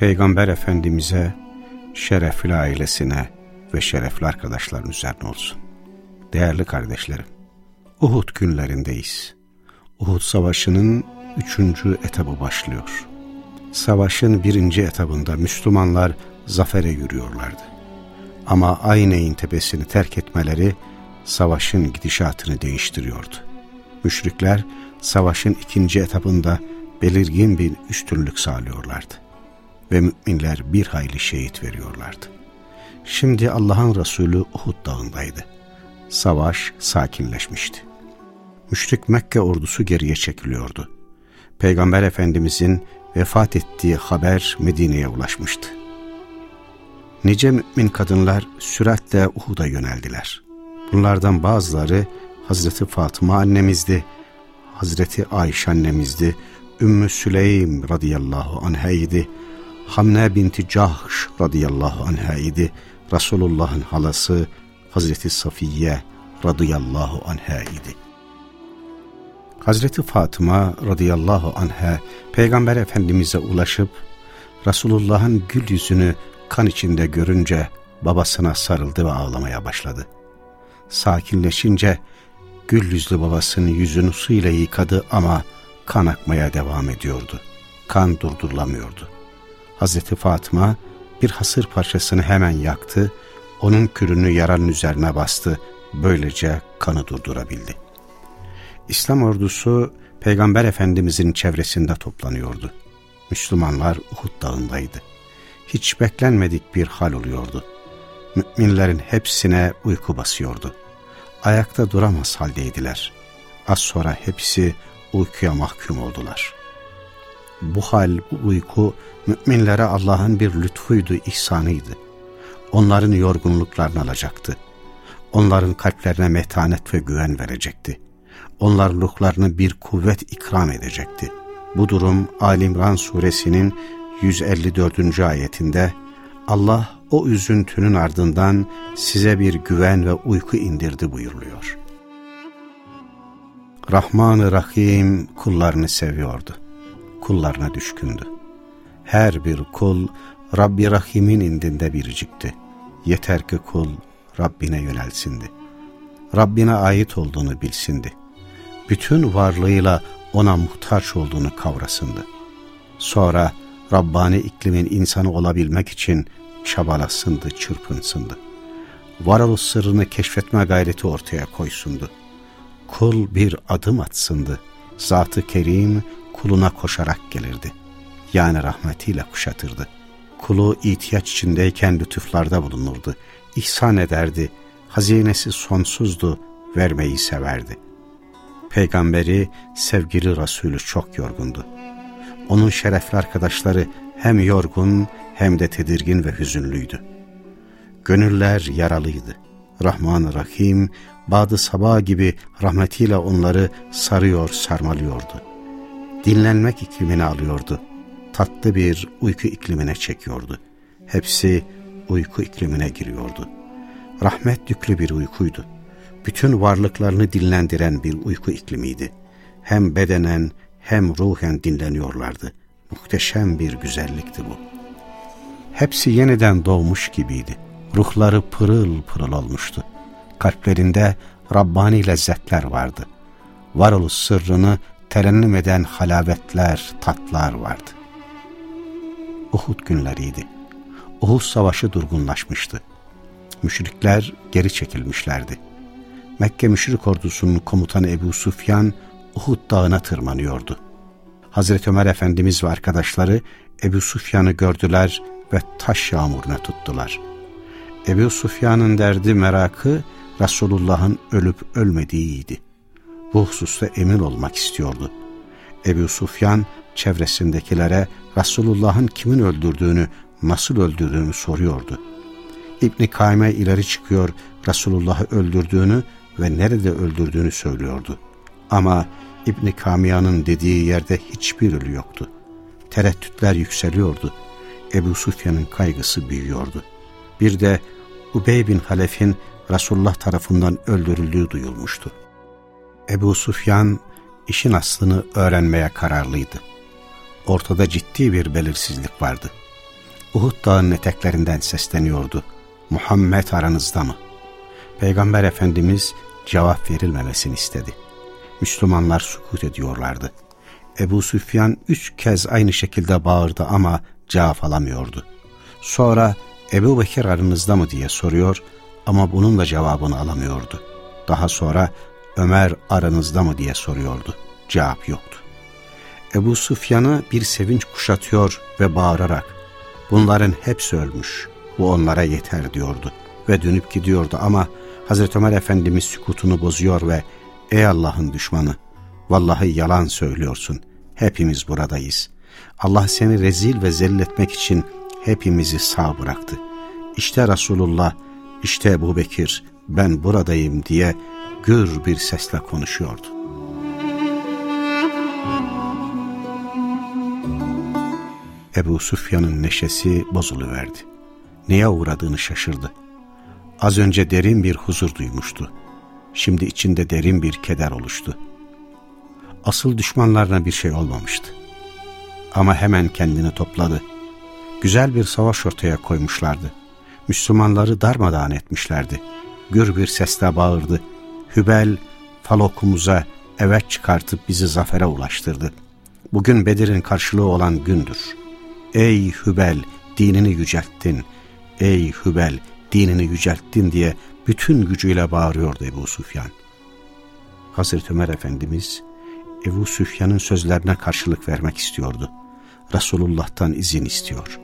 Peygamber Efendimiz'e, şerefli ailesine ve şerefli arkadaşların üzerine olsun. Değerli kardeşlerim, Uhud günlerindeyiz. Uhud Savaşı'nın üçüncü etabı başlıyor. Savaşın birinci etabında Müslümanlar zafere yürüyorlardı. Ama Ayneyn tepesini terk etmeleri savaşın gidişatını değiştiriyordu. Müşrikler savaşın ikinci etapında belirgin bir üstünlük sağlıyorlardı. Ve müminler bir hayli şehit veriyorlardı. Şimdi Allah'ın Resulü Uhud dağındaydı. Savaş sakinleşmişti. Müşrik Mekke ordusu geriye çekiliyordu. Peygamber Efendimizin vefat ettiği haber Medine'ye ulaşmıştı. Nice mümin kadınlar süratle Uhud'a yöneldiler. Bunlardan bazıları Hazreti Fatıma annemizdi, Hazreti Ayşe annemizdi, Ümmü Süleym radıyallahu anha idi, Hamne binti Cahş radıyallahu anha idi, Resulullah'ın halası Hazreti Safiye radıyallahu anha idi. Hazreti Fatıma radıyallahu anha Peygamber Efendimiz'e ulaşıp Resulullah'ın gül yüzünü kan içinde görünce babasına sarıldı ve ağlamaya başladı. Sakinleşince gül yüzlü babasının yüzünü suyla yıkadı ama kan akmaya devam ediyordu. Kan durdurulamıyordu. Hazreti Fatıma bir hasır parçasını hemen yaktı, onun külünü yaranın üzerine bastı, böylece kanı durdurabildi. İslam ordusu Peygamber Efendimizin çevresinde toplanıyordu. Müslümanlar Uhud dağındaydı. Hiç beklenmedik bir hal oluyordu. Müminlerin hepsine uyku basıyordu. Ayakta duramaz haldeydiler. Az sonra hepsi uykuya mahkum oldular. Bu hal, bu uyku müminlere Allah'ın bir lütfuydu, ihsanıydı. Onların yorgunluklarını alacaktı. Onların kalplerine metanet ve güven verecekti. Onların ruhlarını bir kuvvet ikram edecekti. Bu durum Ali İmran suresinin 154. ayetinde Allah o üzüntünün ardından size bir güven ve uyku indirdi buyuruluyor. Rahman-ı Rahim kullarını seviyordu. Kullarına düşkündü. Her bir kul Rabbi Rahim'in indinde biricikti. Yeter ki kul Rabbine yönelsindi. Rabbine ait olduğunu bilsindi. Bütün varlığıyla ona muhtaç olduğunu kavrasındı. Sonra Rabbani iklimin insanı olabilmek için çabalasındı, çırpınsındı. Varoluş sırrını keşfetme gayreti ortaya koysundu. Kul bir adım atsındı. Zat-ı Kerim kuluna koşarak gelirdi. Yani rahmetiyle kuşatırdı. Kulu ihtiyaç içindeyken lütuflarda bulunurdu. İhsan ederdi. Hazinesi sonsuzdu. Vermeyi severdi. Peygamberi, sevgili Resulü çok yorgundu. Onun şerefli arkadaşları hem yorgun hem de tedirgin ve hüzünlüydü. Gönüller yaralıydı. Rahman-ı Rahim, Badı Sabah gibi rahmetiyle onları sarıyor, sarmalıyordu. Dinlenmek iklimini alıyordu. Tatlı bir uyku iklimine çekiyordu. Hepsi uyku iklimine giriyordu. Rahmet yüklü bir uykuydu. Bütün varlıklarını dinlendiren bir uyku iklimiydi. Hem bedenen hem ruhen dinleniyorlardı. Muhteşem bir güzellikti bu. Hepsi yeniden doğmuş gibiydi. Ruhları pırıl pırıl olmuştu. Kalplerinde Rabbani lezzetler vardı. Varoluş sırrını terennüm eden halavetler, tatlar vardı. Uhud günleriydi. Uhud savaşı durgunlaşmıştı. Müşrikler geri çekilmişlerdi. Mekke müşrik ordusunun komutanı Ebu Sufyan Uhud dağına tırmanıyordu. Hazreti Ömer Efendimiz ve arkadaşları Ebu Sufyan'ı gördüler ve taş yağmuruna tuttular. Ebu Sufyan'ın derdi merakı Resulullah'ın ölüp ölmediğiydi. Bu hususta emin olmak istiyordu. Ebu Sufyan çevresindekilere Resulullah'ın kimin öldürdüğünü nasıl öldürdüğünü soruyordu. İbni Kayme ileri çıkıyor Resulullah'ı öldürdüğünü ve nerede öldürdüğünü söylüyordu. Ama İbni Kamiya'nın dediği yerde hiçbir ölü yoktu. Tereddütler yükseliyordu. Ebu Sufyan'ın kaygısı büyüyordu. Bir de Ubey bin Halef'in Resulullah tarafından öldürüldüğü duyulmuştu. Ebu Sufyan işin aslını öğrenmeye kararlıydı. Ortada ciddi bir belirsizlik vardı. Uhud dağının eteklerinden sesleniyordu. Muhammed aranızda mı? Peygamber Efendimiz cevap verilmemesini istedi. Müslümanlar sukut ediyorlardı. Ebu Süfyan üç kez aynı şekilde bağırdı ama cevap alamıyordu. Sonra Ebu Bekir aranızda mı diye soruyor ama bunun da cevabını alamıyordu. Daha sonra Ömer aranızda mı diye soruyordu. Cevap yoktu. Ebu Sufyan'ı bir sevinç kuşatıyor ve bağırarak bunların hepsi ölmüş, bu onlara yeter diyordu ve dönüp gidiyordu ama Hazreti Ömer Efendimiz sükutunu bozuyor ve ey Allah'ın düşmanı vallahi yalan söylüyorsun hepimiz buradayız. Allah seni rezil ve zelil etmek için hepimizi sağ bıraktı. İşte Resulullah, işte Ebu Bekir, ben buradayım diye gür bir sesle konuşuyordu. Ebu Sufyan'ın neşesi bozuluverdi. Neye uğradığını şaşırdı. Az önce derin bir huzur duymuştu. Şimdi içinde derin bir keder oluştu. Asıl düşmanlarına bir şey olmamıştı. Ama hemen kendini topladı. Güzel bir savaş ortaya koymuşlardı. Müslümanları darmadağın etmişlerdi. Gür bir sesle bağırdı. Hübel, falokumuza evet çıkartıp bizi zafere ulaştırdı. Bugün Bedir'in karşılığı olan gündür. Ey Hübel, dinini yücelttin. Ey Hübel, dinini yücelttin diye bütün gücüyle bağırıyordu Ebu Süfyan. Hazreti Ömer Efendimiz Ebu Süfyan'ın sözlerine karşılık vermek istiyordu. Resulullah'tan izin istiyor.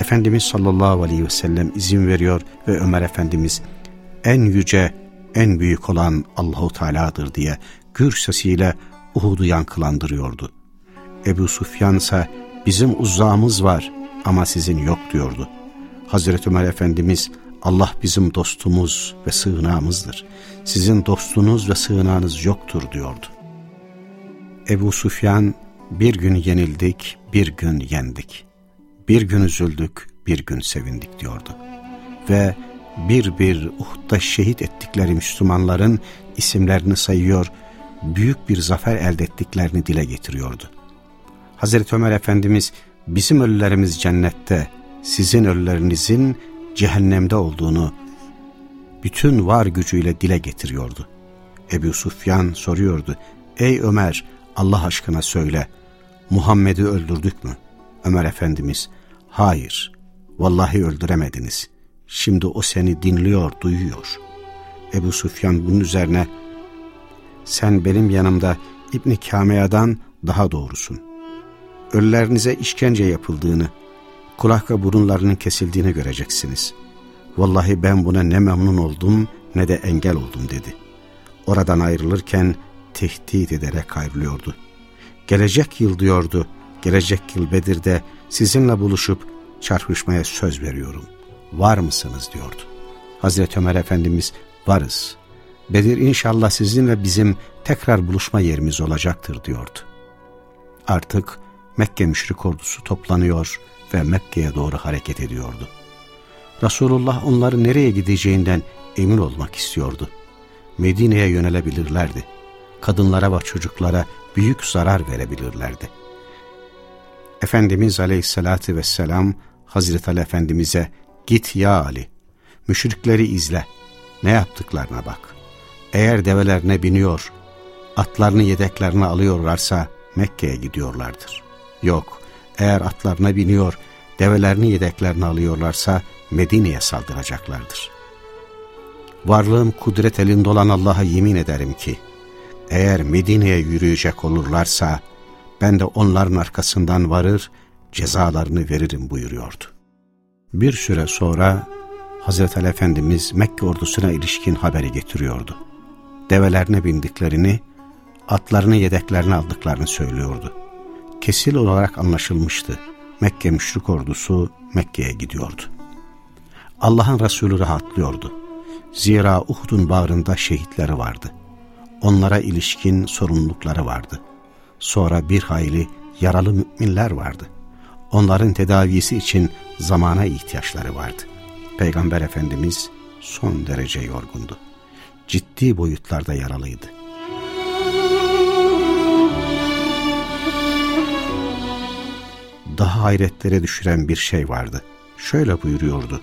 Efendimiz sallallahu aleyhi ve sellem izin veriyor ve Ömer Efendimiz en yüce, en büyük olan Allahu Teala'dır diye gür sesiyle Uhud'u yankılandırıyordu. Ebu Sufyan ise bizim uzağımız var ama sizin yok diyordu. Hazreti Ömer Efendimiz Allah bizim dostumuz ve sığınağımızdır. Sizin dostunuz ve sığınağınız yoktur diyordu. Ebu Sufyan bir gün yenildik, bir gün yendik. Bir gün üzüldük, bir gün sevindik diyordu. Ve bir bir Uhud'da şehit ettikleri Müslümanların isimlerini sayıyor, büyük bir zafer elde ettiklerini dile getiriyordu. Hazreti Ömer Efendimiz bizim ölülerimiz cennette, sizin ölülerinizin cehennemde olduğunu bütün var gücüyle dile getiriyordu. Ebu Sufyan soruyordu, ey Ömer Allah aşkına söyle, Muhammed'i öldürdük mü? Ömer Efendimiz, hayır, vallahi öldüremediniz. Şimdi o seni dinliyor, duyuyor. Ebu Sufyan bunun üzerine, sen benim yanımda İbni Kamea'dan daha doğrusun. Ölülerinize işkence yapıldığını, kulak ve burunlarının kesildiğini göreceksiniz. Vallahi ben buna ne memnun oldum ne de engel oldum dedi. Oradan ayrılırken tehdit ederek ayrılıyordu. Gelecek yıl diyordu, gelecek yıl Bedir'de sizinle buluşup çarpışmaya söz veriyorum. Var mısınız diyordu. Hazreti Ömer Efendimiz varız. Bedir inşallah sizinle bizim tekrar buluşma yerimiz olacaktır diyordu. Artık Mekke müşrik ordusu toplanıyor ve Mekke'ye doğru hareket ediyordu. Resulullah onları nereye gideceğinden emin olmak istiyordu. Medine'ye yönelebilirlerdi. Kadınlara ve çocuklara büyük zarar verebilirlerdi. Efendimiz Aleyhisselatü Vesselam Hazreti Ali Efendimiz'e git ya Ali, müşrikleri izle, ne yaptıklarına bak. Eğer develerine biniyor, atlarını yedeklerine alıyorlarsa Mekke'ye gidiyorlardır. Yok, eğer atlarına biniyor, develerini yedeklerine alıyorlarsa Medine'ye saldıracaklardır. Varlığım kudret elinde olan Allah'a yemin ederim ki, eğer Medine'ye yürüyecek olurlarsa, ben de onların arkasından varır, cezalarını veririm buyuruyordu. Bir süre sonra Hazreti Ali Efendimiz Mekke ordusuna ilişkin haberi getiriyordu. Develerine bindiklerini, atlarını yedeklerine aldıklarını söylüyordu kesil olarak anlaşılmıştı. Mekke müşrik ordusu Mekke'ye gidiyordu. Allah'ın Resulü rahatlıyordu. Zira Uhud'un bağrında şehitleri vardı. Onlara ilişkin sorumlulukları vardı. Sonra bir hayli yaralı müminler vardı. Onların tedavisi için zamana ihtiyaçları vardı. Peygamber Efendimiz son derece yorgundu. Ciddi boyutlarda yaralıydı. Daha hayretlere düşüren bir şey vardı. Şöyle buyuruyordu.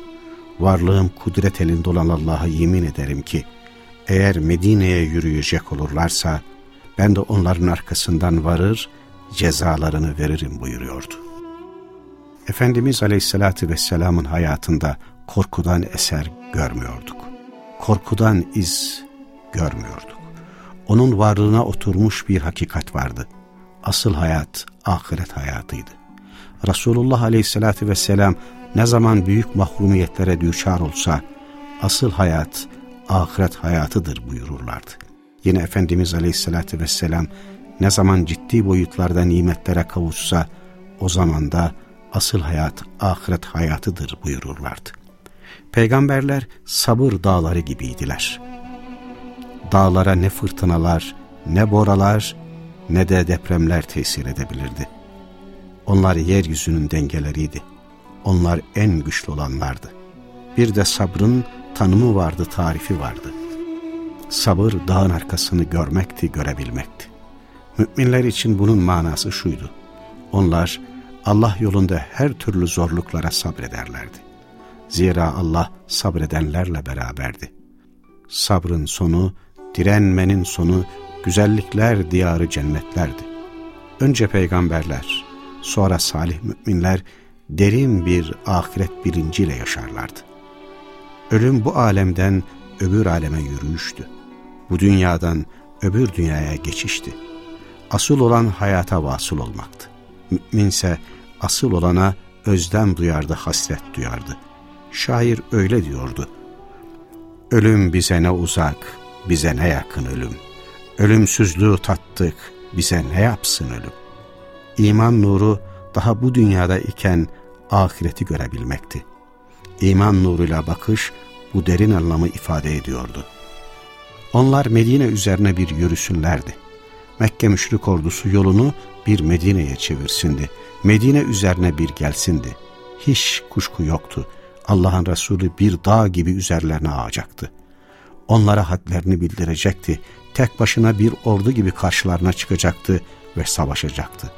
Varlığım kudret elinde olan Allah'a yemin ederim ki, eğer Medine'ye yürüyecek olurlarsa, ben de onların arkasından varır, cezalarını veririm buyuruyordu. Efendimiz Aleyhisselatü Vesselam'ın hayatında korkudan eser görmüyorduk. Korkudan iz görmüyorduk. Onun varlığına oturmuş bir hakikat vardı. Asıl hayat ahiret hayatıydı. Resulullah Aleyhisselatü Vesselam ne zaman büyük mahrumiyetlere düçar olsa asıl hayat ahiret hayatıdır buyururlardı. Yine Efendimiz Aleyhisselatü Vesselam ne zaman ciddi boyutlarda nimetlere kavuşsa o zaman da asıl hayat ahiret hayatıdır buyururlardı. Peygamberler sabır dağları gibiydiler. Dağlara ne fırtınalar, ne boralar, ne de depremler tesir edebilirdi. Onlar yeryüzünün dengeleriydi. Onlar en güçlü olanlardı. Bir de sabrın tanımı vardı, tarifi vardı. Sabır dağın arkasını görmekti, görebilmekti. Müminler için bunun manası şuydu. Onlar Allah yolunda her türlü zorluklara sabrederlerdi. Zira Allah sabredenlerle beraberdi. Sabrın sonu, direnmenin sonu, güzellikler diyarı cennetlerdi. Önce peygamberler, sonra salih müminler derin bir ahiret bilinciyle yaşarlardı. Ölüm bu alemden öbür aleme yürüyüştü. Bu dünyadan öbür dünyaya geçişti. Asıl olan hayata vasıl olmaktı. Müminse asıl olana özlem duyardı, hasret duyardı. Şair öyle diyordu. Ölüm bize ne uzak, bize ne yakın ölüm. Ölümsüzlüğü tattık, bize ne yapsın ölüm. İman nuru daha bu dünyada iken ahireti görebilmekti. İman nuruyla bakış bu derin anlamı ifade ediyordu. Onlar Medine üzerine bir yürüsünlerdi. Mekke müşrik ordusu yolunu bir Medine'ye çevirsindi. Medine üzerine bir gelsindi. Hiç kuşku yoktu. Allah'ın Resulü bir dağ gibi üzerlerine ağacaktı. Onlara hadlerini bildirecekti. Tek başına bir ordu gibi karşılarına çıkacaktı ve savaşacaktı.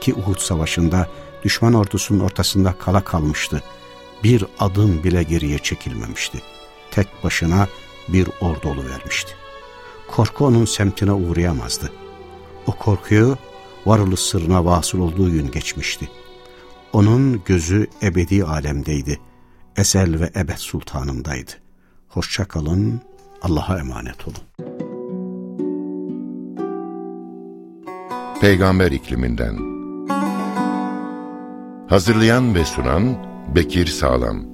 Ki Uhud savaşında düşman ordusunun ortasında kala kalmıştı. Bir adım bile geriye çekilmemişti. Tek başına bir ordu vermişti. Korku onun semtine uğrayamazdı. O korkuyu varoluş sırrına vasıl olduğu gün geçmişti. Onun gözü ebedi alemdeydi. Ezel ve ebed sultanındaydı. Hoşça kalın, Allah'a emanet olun. Peygamber ikliminden Hazırlayan ve sunan Bekir Sağlam